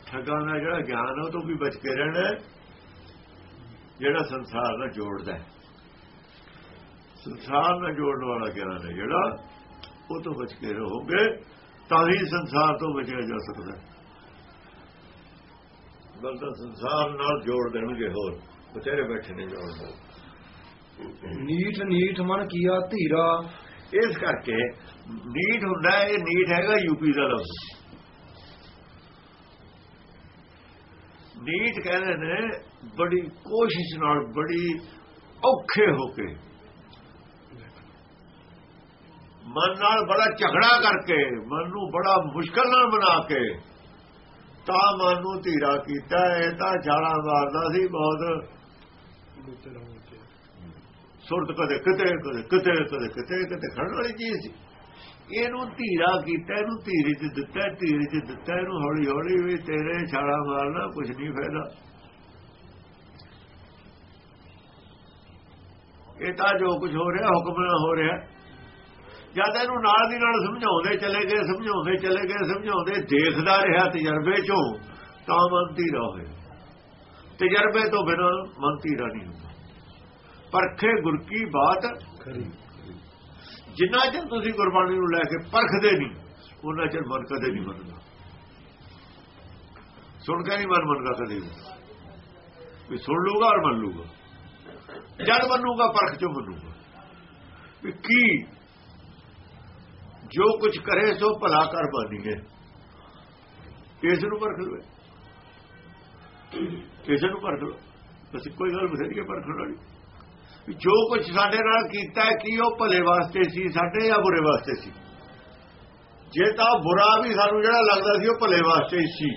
ਠਗਾਂ ਦਾ ਜਿਹੜਾ ਗਿਆਨ ਉਹ ਤੋਂ ਵੀ ਬਚ ਕੇ ਰਹਿਣਾ ਜਿਹੜਾ ਸੰਸਾਰ ਨਾਲ ਜੋੜਦਾ ਹੈ। ਸੰਸਾਰ ਨਾਲ ਜੋੜਨ ਵਾਲਾ ਗਿਆਨ ਹੈ ਜਿਹੜਾ, ਉਹ ਤੋਂ ਬਚ ਕੇ ਰਹੋਗੇ, ਤਾਂ ਹੀ ਸੰਸਾਰ ਤੋਂ ਬਚਿਆ ਜਾ ਸਕਦਾ ਹੈ। ਬਲਦਾ ਸੰਸਾਰ ਨਾਲ ਜੋੜ ਦੇਣਗੇ ਹੋਰ। ਬਥੇਰੇ ਬੈਠੇ ਨੇ ਜੋੜਦੇ ਨੀਠ ਨੀਠ ਮਨ ਕੀਆ ਧੀਰਾ। ਇਸ ਕਰਕੇ ਨੀਟ ਹੁੰਦਾ ਹੈ, ਇਹ ਨੀਟ ਹੈਗਾ ਯੂਪੀ ਦਾ ਲਫ਼ਜ਼। ਨੀਟ ਕਹਿੰਦੇ ਨੇ ਬੜੀ ਕੋਸ਼ਿਸ਼ ਨਾਲ ਬੜੀ ਔਖੇ ਹੋ ਕੇ। ਮਨ ਨਾਲ ਬੜਾ ਝਗੜਾ ਕਰਕੇ ਮਨ ਨੂੰ ਬੜਾ ਮੁਸ਼ਕਲ ਨਾਲ ਬਣਾ ਕੇ। ਤਾਂ ਮਨ ਨੂੰ ਧੀਰਾ ਕੀਤਾ ਇਹ ਤਾਂ ਛਾਲਾ ਮਾਰਦਾ ਸੀ ਬਹੁਤ। ਸੁਰਤ ਕਦੇ ਕਿਤੇ ਕਦੇ ਕਿਤੇ ਕਦੇ ਕਿਤੇ ਕਿਤੇ ਖੜਨ ਵਾਲੀ ਚੀਜ਼ ਸੀ। ਇਹਨੂੰ ਧੀਰਾ ਕੀਤਾ, ਇਹਨੂੰ ਧੀਰੇ ਚ ਦਿੱਤਾ, ਧੀਰੇ ਚ ਦਿੱਤਾ, ਇਹਨੂੰ ਹੌਲੀ ਹੌਲੀ ਵੀ ਤੇਰੇ ਛਾਲਾ ਮਾਰਨਾ ਕੁਝ ਨਹੀਂ ਫਾਇਦਾ। ਇਹ ਤਾਂ ਜੋ ਕੁਝ ਹੋ ਰਿਹਾ, ਹੁਕਮ ਨਾਲ ਹੋ ਰਿਹਾ। ਜਦ ਇਹਨੂੰ ਨਾਲ ਦੀ ਨਾਲ ਸਮਝਾਉਂਦੇ ਚਲੇ ਗਏ, ਸਮਝਾਉਂਦੇ ਚਲੇ ਗਏ, ਸਮਝਾਉਂਦੇ ਦੇਖਦਾ ਰਿਹਾ ਤਜਰਬੇ ਚੋਂ, ਤਾਂ ਮਨ ਧੀਰਾ ਤਜਰਬੇ ਤੋਂ ਬਿਨਾਂ ਮਨ ਧੀਰਾ ਨਹੀਂ ਹੁੰਦਾ। ਪਰਖੇ ਗੁਰ ਕੀ ਬਾਤ ਖਰੀ। ਜਿੰਨਾ ਚਿਰ ਤੁਸੀਂ ਗੁਰਬਾਣੀ ਨੂੰ ਲੈ ਕੇ ਪਰਖਦੇ ਨਹੀਂ, ਉਹਨਾਂ ਚਿਰ ਮਨ ਕਦੇ ਨਹੀਂ ਮੰਨਦਾ। ਸੁਣ ਕੇ ਨਹੀਂ ਮਨ ਮੰਨਦਾ ਕਦੇ ਵੀ। ਵੀ ਸੁਣ ਲੂਗਾ ਔਰ ਮੰਨ ਲੂਗਾ। ਜਦ ਮੰਨੂਗਾ, ਪਰਖ ਚੋਂ ਮੰਨੂਗਾ। ਵੀ ਕੀ ਜੋ ਕੁਝ ਕਰੇ ਸੋ ਭਲਾ ਕਰ ਬਾਨੀਏ। ਕਿਸ ਨੂੰ ਪਰਖ ਲਵੇ। ਕਿਸੇ ਨੂੰ ਪਰਖ ਲਓ ਬਸ ਕੋਈ ਗੱਲ ਬਥੇਰੀ ਹੈ ਪਰਖਣ ਵਾਲੀ ਜੋ ਕੁਝ ਸਾਡੇ ਨਾਲ ਕੀਤਾ ਹੈ, ਕੀ ਉਹ ਭਲੇ ਵਾਸਤੇ ਸੀ, ਸਾਡੇ ਜਾਂ ਬੁਰੇ ਵਾਸਤੇ ਸੀ? ਜੇ ਤਾਂ ਬੁਰਾ ਵੀ ਸਾਨੂੰ ਜਿਹੜਾ ਲੱਗਦਾ ਸੀ, ਉਹ ਭਲੇ ਵਾਸਤੇ ਸੀ।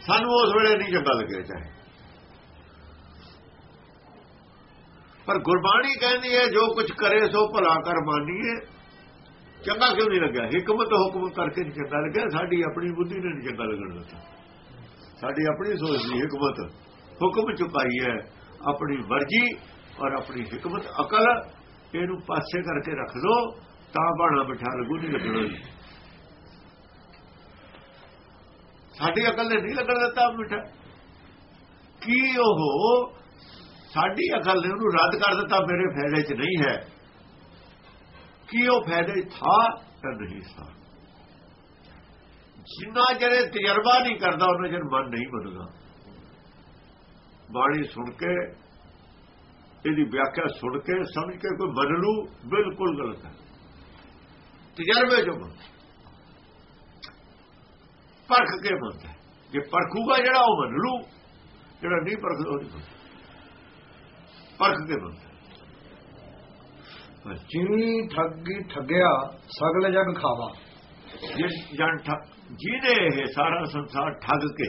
ਸਾਨੂੰ ਉਸ ਵੇਲੇ ਨਹੀਂ ਚੰਗਾ ਲੱਗਿਆ ਚਾਹੇ। ਪਰ ਗੁਰਬਾਣੀ ਕਹਿੰਦੀ ਹੈ, ਜੋ ਕੁਝ ਕਰੇ ਸੋ ਭਲਾ ਕਰ ਮਾਨੀਏ। ਚੰਗਾ ਕਿਉਂ ਨਹੀਂ ਲੱਗਿਆ? ਹਕਮਤ ਹੁਕਮ ਕਰਕੇ ਨਹੀਂ ਚੰਗਾ ਲੱਗਿਆ। ਸਾਡੀ ਆਪਣੀ ਬੁੱਧੀ ਨੇ ਨਹੀਂ ਚੰਗਾ ਲੱਗਣ ਦਿੱਤਾ। ਸਾਡੀ ਆਪਣੀ ਸੋਚ ਦੀ ਹਕਮਤ ਹੁਕਮ ਚੁਕਾਈ ਹੈ। ਆਪਣੀ ਮਰਜ਼ੀ ਔਰ ਆਪਣੀ ਹਕਮਤ ਅਕਲ, ਇਹਨੂੰ ਪਾਸੇ ਕਰਕੇ ਰੱਖ ਲੋ ਤਾਂ ਬਾਣਾ ਬਿਠਾ ਲੱਗੂ, ਨਹੀਂ ਲੱਗਣਾ ਸਾਡੀ ਅਕਲ ਨੇ ਨਹੀਂ ਲੱਗਣ ਦਿੱਤਾ ਮਿੱਠਾ। ਕੀ ਉਹ ਸਾਡੀ ਅਕਲ ਨੇ ਉਹਨੂੰ ਰੱਦ ਕਰ ਦਿੱਤਾ, ਮੇਰੇ ਫਾਇਦੇ 'ਚ ਨਹੀਂ ਹੈ। ਕੀ ਉਹ ਫਾਇਦੇ ਥਾ ਤਾਂ ਨਹੀਂ ਸਾ ਜਿੰਨਾ ਜਿਹੜੇ ਤਜਰਬਾ ਨਹੀਂ ਕਰਦਾ, ਉਹਨਾਂ ਜਨ ਮਨ ਨਹੀਂ ਬਦਲਦਾ ਬਾਣੀ ਸੁਣ ਕੇ, ਇਹਦੀ ਵਿਆਖਿਆ ਸੁਣ ਕੇ, ਸਮਝ ਕੇ ਕੋਈ ਬਦਲੂ ਬਿਲਕੁਲ ਗਲਤ ਹੈ। ਤਜਰਬੇ ਜੋ ਮੰਨ ਪਰਖ ਕੇ ਮੰਨਦਾ ਜੇ ਪਰਖੂਗਾ ਜਿਹੜਾ ਉਹ ਬਦਲੂ ਜਿਹੜਾ ਨਹੀਂ ਪਰਖਦਾ, ਉਹ ਨਹੀਂ ਮੰਨਦਾ। ਪਰਖ ਕੇ ਬਸ ਜਿਨੀ ਠੱਗੀ ਠੱਗਿਆ ਸਗਲ ਜਗ ਖਾਵਾ। ਜਿਸ ਜਨ ਜਿਹਨੇ ਇਹ ਸਾਰਾ ਸੰਸਾਰ ਠੱਗ ਕੇ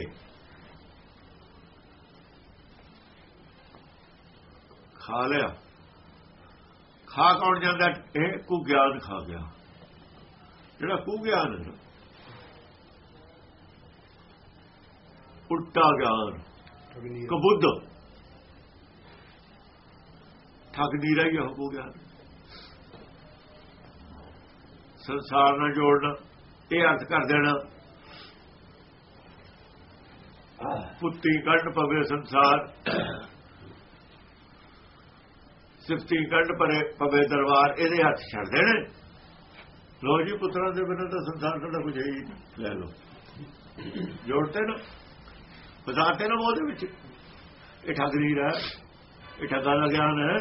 ਖਾ ਲਿਆ ਖਾ ਕੌਣ ਜਾਂਦਾ? ਇਹ ਕੋ ਗਿਆਨ ਖਾ ਗਿਆ। ਜਿਹੜਾ ਕੋ ਗਿਆਨ ਉਲਟਾ ਗਿਆਨ ਕਬੁੱਧ। ਠੱਗ ਨਹੀਂ ਰਹੀ ਹੋ ਗਿਆ। ਸੰਸਾਰ ਨਾਲ ਜੋੜਨਾ, ਇਹ ਅਰਥ ਕਰ ਦੇਣਾ। ਪੁੱਤੀ ਕੱਢ ਪਵੇ ਸੰਸਾਰ। ਸਿਫਤੀ ਕੱਢ ਪਰੇ ਪਵੇ ਦਰਬਾਰ, ਇਹਦੇ ਹੱਥ ਛੱਡ ਦੇਣੇ। ਲੋ ਜੀ ਪੁੱਤਰਾਂ ਦੇ ਬਿਨਾਂ ਤਾਂ ਸੰਸਾਰ ਸਾਡਾ ਕੁਝ ਹੈ ਹੀ ਨਹੀਂ। ਲੈ ਲੋ ਜੋੜਤੇ ਨਾ ਬਜ਼ਾਤੇ ਨਾ ਉਹਦੇ ਵਿੱਚ। ਇਹ ਠੱਗ ਨਹੀਂ ਰਿਹਾ, ਇਹ ਠੱਗਾ ਦਾ ਗਿਆਨ ਹੈ।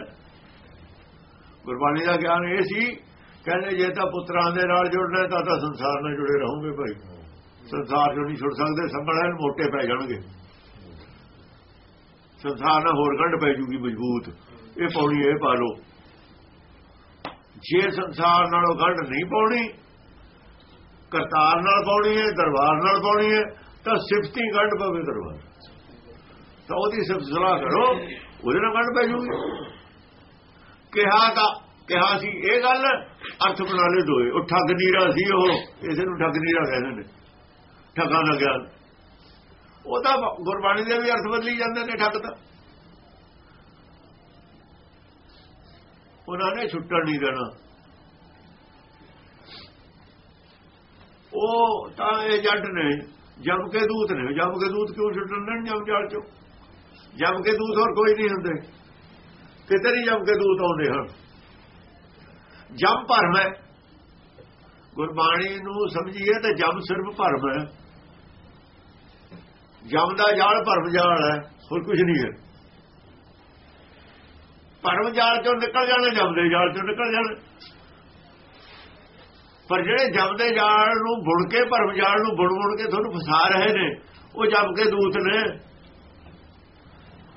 ਗੁਰਬਾਣੀ ਦਾ ਗਿਆਨ ਇਹ ਸੀ, ਕਹਿੰਦੇ ਜੇ ਤਾਂ ਪੁੱਤਰਾਂ ਦੇ ਨਾਲ ਜੁੜਨਾ ਤਾਂ ਤਾਂ ਸੰਸਾਰ ਨਾਲ ਜੁੜੇ ਰਹੋਗੇ ਭਾਈ। ਸੰਸਾਰ ਜੋ ਨਹੀਂ ਛੁੱਟ ਸਕਦੇ ਸੰਭਲਣ ਮੋਟੇ ਪੈ ਜਾਣਗੇ। ਸੰਸਾਰ ਨਾਲ ਹੋਰ ਗੰਢ ਪੈ ਜੂਗੀ ਮਜ਼ਬੂਤ। ਇਹ ਪੌੜੀ ਇਹ ਪਾ ਲੋ ਜੇ ਸੰਸਾਰ ਨਾਲੋਂ ਗੰਢ ਨਹੀਂ ਪਾਉਣੀ, ਕਰਤਾਰ ਨਾਲ ਪਾਉਣੀ ਹੈ, ਦਰਬਾਰ ਨਾਲ ਪਾਉਣੀ ਹੈ, ਤਾਂ ਸਿਫਤੀ ਗੰਢ ਪਵੇ ਦਰਬਾਰ। ਤਾਂ ਉਹਦੀ ਸਿਫਤ ਸਲਾਹ ਕਰੋ, ਉਹਦੇ ਨਾਲ ਗੰਢ ਪੈ ਜੂਗੀ। ਕਿਹਾ ਤਾਂ, ਕਿਹਾ ਸੀ, ਇਹ ਗੱਲ ਅਰਥ ਬਣਾ ਲੈ ਦੋਏ। ਉਹ ਠੱਗ ਨੀਰਾ ਸੀ ਉਹ, ਇਸੇ ਨੂੰ ਠੱਗ ਨੀਰਾ ਕਹਿੰਦੇ ਨੇ। ਠੱਗਾ ਦਾ ਗਿਆਨ। ਉਹ ਤਾਂ ਗੁਰਬਾਣੀ ਦੇ ਵੀ ਅਰਥ ਬਦਲੀ ਜਾਂਦੇ ਨੇ ਠੱਗ ਤਾਂ। ਉਹਨਾਂ ਨੇ ਛੁੱਟਣ ਨਹੀਂ ਦੇਣਾ। ਉਹ ਤਾਂ ਇਹ ਜੱਟ ਨੇ ਜਮ ਕੇ ਦੂਤ ਨੇ। ਜਮ ਕੇ ਦੂਤ ਕਿਉਂ ਛੁੱਟਣ ਦੇਣ ਜਮ ਜਾਲ ਚੋਂ? ਜਮ ਕੇ ਦੂਤ ਹੋਰ ਕੋਈ ਨਹੀਂ ਹੁੰਦੇ। ਕਿਤੇ ਨਹੀਂ ਜਮ ਕੇ ਦੂਤ ਆਉਂਦੇ ਹਨ? ਜਮ ਭਰਮ ਹੈ। ਗੁਰਬਾਣੀ ਨੂੰ ਸਮਝੀਏ ਤਾਂ ਜਮ ਸਿਰਫ ਭਰਮ ਹੈ। ਜਮ ਦਾ ਜਾਲ ਭਰਮ ਜਾਲ ਹੈ, ਹੋਰ ਕੁਝ ਨਹੀਂ ਹੈ। ਭਰਮ ਜਾਲ ਚੋਂ ਨਿਕਲ ਜਾਣਾ, ਜਮ ਦੇ ਜਾਲ ਚੋਂ ਨਿਕਲ ਜਾਣਾ। ਪਰ ਜਿਹੜੇ ਜਮ ਦੇ ਜਾਲ ਨੂੰ ਬੁਣ ਕੇ, ਭਰਮ ਜਾਲ ਨੂੰ ਬੁਣ ਬੁਣ ਕੇ ਤੁਹਾਨੂੰ ਫਸਾ ਰਹੇ ਨੇ, ਉਹ ਜਮ ਕੇ ਦੂਤ ਨੇ।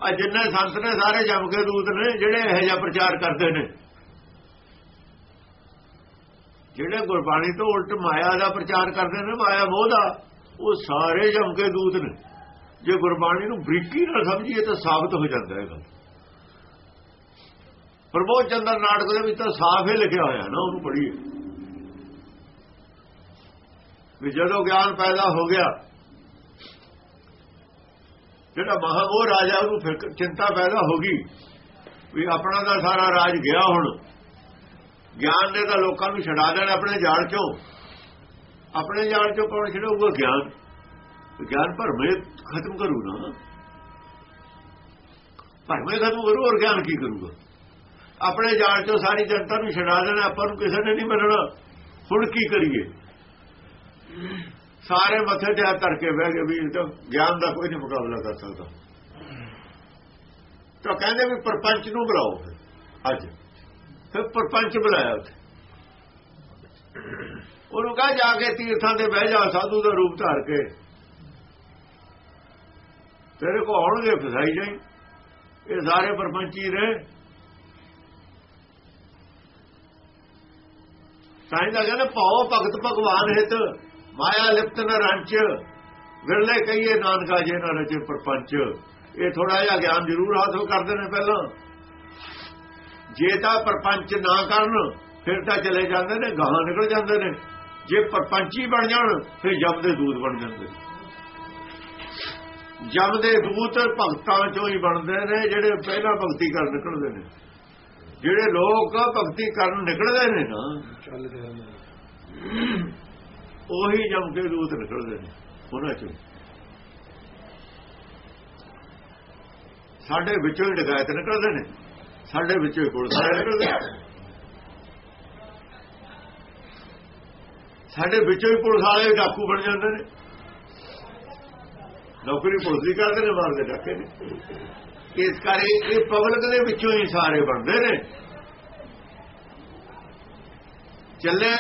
ਆ ਜਿੰਨੇ ਸੰਤ ਨੇ ਸਾਰੇ ਜਮ ਕੇ ਦੂਤ ਨੇ, ਜਿਹੜੇ ਇਹੋ ਜਿਹਾ ਪ੍ਰਚਾਰ ਕਰਦੇ ਨੇ। ਜਿਹੜੇ ਗੁਰਬਾਣੀ ਤੋਂ ਉਲਟ ਮਾਇਆ ਦਾ ਪ੍ਰਚਾਰ ਕਰਦੇ ਨੇ, ਮਾਇਆ ਮੋਹ ਦਾ, ਉਹ ਸਾਰੇ ਜਮ ਕੇ ਦੂਤ ਨੇ। ਜੇ ਗੁਰਬਾਣੀ ਨੂੰ ਬਰੀਕੀ ਨਾਲ ਸਮਝੀਏ ਤਾਂ ਸਾਬਤ ਹੋ ਜਾਂਦਾ ਹੈ ਗੱਲ। ਪ੍ਰਬੋਧ ਚੰਦਰ ਨਾਟਕ ਦੇ ਵਿੱਚ ਤਾਂ ਸਾਫ਼ ਹੀ ਲਿਖਿਆ ਹੋਇਆ ਨਾ, ਉਹਨੂੰ ਪੜ੍ਹੀਏ। ਵੀ ਜਦੋਂ ਗਿਆਨ ਪੈਦਾ ਹੋ ਗਿਆ ਜਿਹੜਾ ਮਹਾਮੋਹ ਰਾਜਾ, ਉਹਨੂੰ ਫਿਰ ਚਿੰਤਾ ਪੈਦਾ ਹੋ ਗਈ ਵੀ ਆਪਣਾ ਦਾ ਸਾਰਾ ਰਾਜ ਗਿਆ ਹੁਣ। ਗਿਆਨ ਨੇ ਤਾਂ ਲੋਕਾਂ ਨੂੰ ਛਡਾ ਦੇਣਾ ਆਪਣੇ ਜਾਲ ਚੋਂ। ਆਪਣੇ ਜਾਲ ਚੋਂ ਕੌਣ ਛਡਾਊਗਾ ਗਿਆਨ? ਗਿਆਨ ਭਰਮੇ ਖਤਮ ਕਰੂ ਨਾ। ਭਰਮੇ ਖਤਮ ਕਰੂ ਔਰ ਗਿਆਨ ਕੀ ਕਰੂਗਾ? ਆਪਣੇ ਜਾਲ ਚੋਂ ਸਾਰੀ ਜਨਤਾ ਨੂੰ ਛਡਾ ਦੇਣਾ, ਆਪਾਂ ਨੂੰ ਕਿਸੇ ਨੇ ਨਹੀਂ ਮੰਨਣਾ। ਹੁਣ ਕੀ ਕਰੀਏ? ਸਾਰੇ ਮੱਥੇ ਤੇ ਹੱਥ ਧਰ ਕੇ ਬਹਿ ਗਏ ਵੀ ਤਾਂ ਗਿਆਨ ਦਾ ਕੋਈ ਨਹੀਂ ਮੁਕਾਬਲਾ ਕਰ ਸਕਦਾ। ਤਾਂ ਕਹਿੰਦੇ ਵੀ ਪਰਪੰਚ ਨੂੰ ਬੁਲਾਓ ਫਿਰ, ਅੱਜ। ਫਿਰ ਪਰਪੰਚ ਬੁਲਾਇਆ ਉੱਥੇ। ਉਹਨੂੰ ਕਹਾ ਜਾ ਕੇ ਤੀਰਥਾਂ ਤੇ ਬਹਿ ਜਾ, ਸਾਧੂ ਦਾ ਰੂਪ ਧਾਰ ਕੇ। ਤੇਰੇ ਕੋ ਆਉਣਗੇ ਫਸਾਈ ਜਾਈ ਇਹ ਸਾਰੇ ਪਰਪੰਚੀ ਨੇ। ਸਾਈਂ ਦਾ ਕਹਿੰਦਾ ਪਾਓ ਭਗਤ ਭਗਵਾਨ ਹਿਤ। ਮਾਇਆ ਲਿਪਤ ਨ ਵਿਰਲੇ ਕਹੀਏ, ਨਾਨਕਾ ਜੇ ਨਾ ਰਚੇ ਪਰਪੰਚ। ਇਹ ਥੋੜਾ ਜਿਹਾ ਗਿਆਨ ਜ਼ਰੂਰ ਹਾਸਲ ਕਰਦੇ ਨੇ ਪਹਿਲਾਂ। ਜੇ ਤਾਂ ਪਰਪੰਚ ਨਾ ਕਰਨ, ਫਿਰ ਤਾਂ ਚਲੇ ਜਾਂਦੇ ਨੇ, ਗਾਹਾਂ ਨਿਕਲ ਜਾਂਦੇ ਨੇ। ਜੇ ਪਰਪੰਚੀ ਬਣ ਜਾਣ, ਫਿਰ ਜਮ ਦੇ ਦੂਤ ਬਣ ਜਾਂਦੇ ਜਮ ਦੇ ਦੂਤ ਭਗਤਾਂ ਚੋਂ ਹੀ ਬਣਦੇ ਨੇ, ਜਿਹੜੇ ਪਹਿਲਾਂ ਭਗਤੀ ਕਰਨ ਨਿਕਲਦੇ ਨੇ। ਜਿਹੜੇ ਲੋਕ ਭਗਤੀ ਕਰਨ ਨਿਕਲਦੇ ਨੇ ਨਾ। ਉਹੀ ਜਮ ਕੇ ਦੂਤ ਨਿਕਲਦੇ ਨੇ, ਉਹਨਾਂ ਚੋਂ। ਸਾਡੇ ਵਿੱਚੋਂ ਹੀ ਡਕਾਇਤ ਨਿਕਲਦੇ ਨੇ, ਸਾਡੇ ਵਿੱਚੋਂ ਹੀ ਪੁਲਿਸ ਵਾਲੇ ਨਿਕਲਦੇ ਸਾਡੇ ਵਿੱਚੋਂ ਹੀ ਪੁਲਿਸ ਵਾਲੇ ਡਾਕੂ ਬਣ ਜਾਂਦੇ ਨੇ। ਨੌਕਰੀ ਪੁਲਿਸ ਦੀ ਕਰਦੇ ਨੇ ਮਾਰਦੇ ਡਾਕੇ ਨੇ। ਇਸ ਕਰਕੇ ਇਹ ਪਬਲਿਕ ਦੇ ਵਿੱਚੋਂ ਹੀ ਸਾਰੇ ਬਣਦੇ ਨੇ। ਚੱਲੇ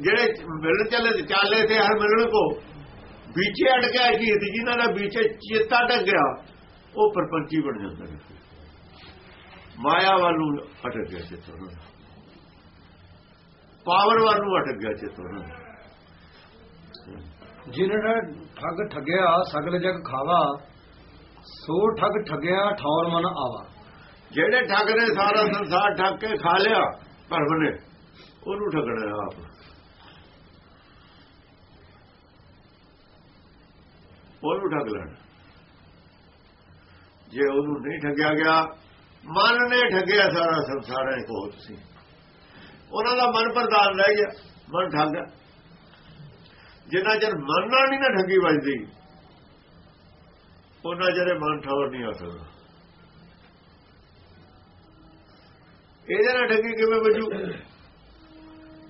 ਜਿਹੜੇ ਮਿਲਣ ਚੱਲੇ ਚਾਲੇ ਤੇ ਹਰ ਮਿਲਣ ਕੋ। ਵਿੱਚੇ ਅਟਕਿਆ ਕੀ ਜਿਨ੍ਹਾਂ ਦਾ ਵਿੱਚੇ ਚੇਤਾ ਡਗ ਗਿਆ ਉਹ ਪਰਪੰਚੀ ਬਣ ਜਾਂਦੇ ਨੇ। ਮਾਇਆ ਵੱਲ ਨੂੰ ਅਟਕ ਗਿਆ ਚਿੱਤ ਪਾਵਰ ਵੱਲ ਨੂੰ ਅਟਕ ਗਿਆ ਚਿੱਤ ਜਿਨ੍ਹਾਂ ਠੱਗ ਠੱਗਿਆ ਸਗਲ ਜਗ ਖਾਵਾ ਸੋ ਠੱਗ ਠੱਗਿਆ ਠੌਰ ਮਨ ਆਵਾ। ਜਿਹੜੇ ਠੱਗ ਨੇ ਸਾਰਾ ਸੰਸਾਰ ਠੱਗ ਕੇ ਖਾ ਲਿਆ ਭਰਮ ਨੇ ਉਹਨੂੰ ਠੱਗਣਾ ਹੈ ਆਪ। ਉਹਨੂੰ ਠੱਗ ਲੈਣਾ। ਜੇ ਉਹਨੂੰ ਨਹੀਂ ਠੱਗਿਆ ਗਿਆ, ਮਨ ਨੇ ਠੱਗਿਆ ਸਾਰਾ ਸੰਸਾਰ ਹੈ ਕੋ ਤੁਸੀਂ। ਉਹਨਾਂ ਦਾ ਮਨ ਪ੍ਰਦਾਨ ਰਹਿ ਗਿਆ, ਮਨ ਠੱਗ ਜਿੰਨਾ ਚਿਰ ਮਨ ਨਾਲ ਨਹੀਂ ਨਾ ਠੱਗੀ ਵੱਜਦੀ, ਉਹਨਾਂ ਜਿਹੜੇ ਮਨ ਠੌਰ ਨਹੀਂ ਆ ਸਕਦਾ। ਇਹਦੇ ਨਾਲ ਠੱਗੀ ਕਿਵੇਂ ਵੱਜੂ?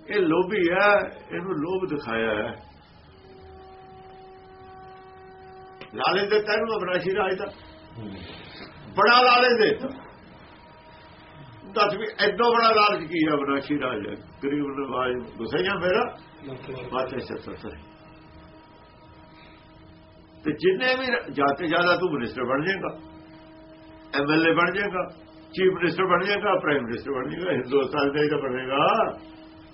ਇਹ ਲੋਭੀ ਹੈ, ਇਹਨੂੰ ਲੋਭ ਦਿਖਾਇਆ ਹੈ। ਲਾਲੇ ਦੇ ਤੈਨੂੰ ਅਬਰਾਸ਼ੀ ਰਾਜ ਦਾ ਬੜਾ ਲਾਲੇ ਦੇ ਦੱਸ ਵੀ ਐਡੋ ਬੜਾ ਲਾਲਚ ਕੀ ਹੈ ਅਬਰਾਸ਼ੀ ਰਾਜ ਗਰੀਬ ਨਵਾਜ ਗੁਸਈਆਂ ਮੇਰਾ। ਬਾਤੇ ਸੱਤਰ ਤੇ ਜਿੰਨੇ ਵੀ ਜਾਤੇ ਜ਼ਿਆਦਾ ਤੂੰ ਮਿਨਿਸਟਰ ਬਣ ਜਾਏਗਾ ਐਮਐਲਏ ਬਣ ਜਾਏਗਾ ਚੀਫ ਮਿਨਿਸਟਰ ਬਣ ਜਾਏਗਾ ਪ੍ਰਾਈਮ ਮਿਨਿਸਟਰ ਬਣ ਜਾਏਗਾ, ਹਿੰਦੁਸਤਾਨ ਦਾ ਹੀ ਤਾਂ ਬਣੇਗਾ।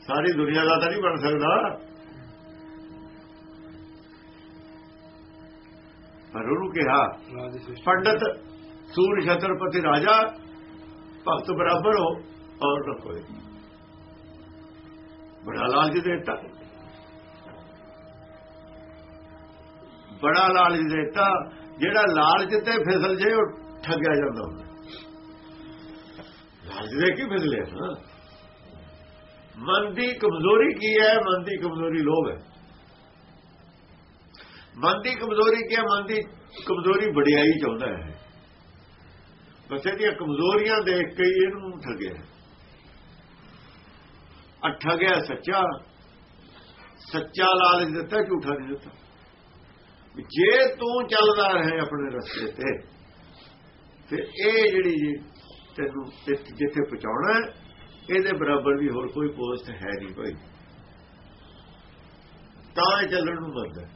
ਸਾਰੀ ਦੁਨੀਆ ਦਾ ਤਾਂ ਨਹੀਂ ਬਣ ਸਕਦਾ। ਪਰ ਉਹਨੂੰ ਕਿਹਾ ਪੰਡਤ ਸੂਰ ਛਤਰਪਤੀ ਰਾਜਾ ਭਗਤ ਬਰਾਬਰ ਹੋ ਔਰ ਨਾ ਕੋਈ। ਬੜਾ ਲਾਲਚ ਦੇਤਾ। ਬੜਾ ਲਾਲਚ ਦੇਤਾ ਜਿਹੜਾ ਲਾਲਚ ਤੇ ਫਿਸਲ ਜੇ ਉਹ ਠੱਗਿਆ ਜਾਂਦਾ ਹੁੰਦਾ। ਲਾਲਚ ਦੇ ਕੇ ਫਿਸਲੇ ਹਾਂ? ਮਨ ਦੀ ਕਮਜ਼ੋਰੀ ਕੀ ਹੈ? ਮਨ ਦੀ ਕਮਜ਼ੋਰੀ ਲੋਭ ਹੈ। ਮਨ ਦੀ ਕਮਜ਼ੋਰੀ ਕੀ ਮਨ ਦੀ ਕਮਜ਼ੋਰੀ ਵਡਿਆਈ ਚਾਹੁੰਦਾ ਹੈ। ਬਸ ਇਹਦੀਆਂ ਕਮਜ਼ੋਰੀਆਂ ਦੇਖ ਕੇ ਹੀ ਇਹਨੂੰ ਠੱਗਿਆ ਆ ਗਿਆ ਸੱਚਾ। ਸੱਚਾ ਲਾਲਚ ਦਿੱਤਾ, ਝੂਠਾ ਨਹੀਂ ਦਿੱਤਾ। ਜੇ ਤੂੰ ਚੱਲਦਾ ਰਹੇ ਆਪਣੇ ਰਸਤੇ ਤੇ ਤੇ ਇਹ ਜਿਹੜੀ ਜੀ ਤੈਨੂੰ ਜਿੱਥੇ ਪਹੁੰਚਾਉਣਾ ਇਹਦੇ ਬਰਾਬਰ ਵੀ ਹੋਰ ਕੋਈ ਪੋਸਟ ਹੈ ਨਹੀਂ ਭਾਈ। ਤਾਂ ਇਹ ਚੱਲਣ ਨੂੰ ਮਰਦਾ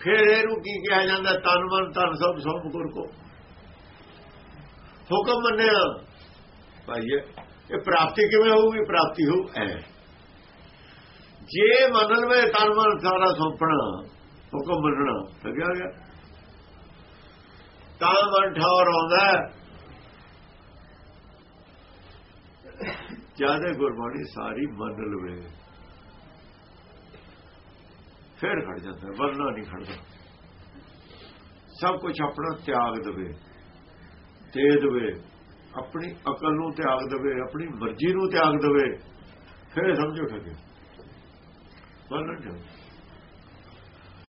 ਫਿਰ ਇਹਨੂੰ ਕੀ ਕਿਹਾ ਜਾਂਦਾ? ਤਨ ਮਨ ਤਨ ਸਭ ਸਭ ਗੁਰ ਕੋ। ਹੁਕਮ ਮੰਨਿਆ। ਭਾਈ, ਇਹ ਪ੍ਰਾਪਤੀ ਕਿਵੇਂ ਹੋਊਗੀ? ਪ੍ਰਾਪਤੀ ਹੋ ਐ। ਜੇ ਮੰਨ ਲਵੇ ਤਨ ਮਨ ਸਾਰਾ ਸੌਂਪਣਾ, ਹੁਕਮ ਮੰਨਣਾ, ਲੱਗਿਆ ਗਿਆ ਤਾਂ ਮਨ ਠੌਰ ਆਉਂਦਾ ਜ਼ਿਆਦਾ ਗੁਰਬਾਣੀ ਸਾਰੀ ਮੰਨ ਲਵੇ। ਫਿਰ ਖੜ ਜਾਂਦਾ ਵਰਨਾ ਨਹੀਂ ਖੜਦਾ। ਸਭ ਕੁਝ ਆਪਣਾ ਤਿਆਗ ਦੇਵੇ, ਦੇ ਦੇਵੇ, ਆਪਣੀ ਅਕਲ ਨੂੰ ਤਿਆਗ ਦੇਵੇ, ਆਪਣੀ ਮਰਜ਼ੀ ਨੂੰ ਤਿਆਗ ਦੇਵੇ, ਫਿਰ ਸਮਝੋ ਠੱਗੇ ਵਰਨਾ ਨਹੀਂ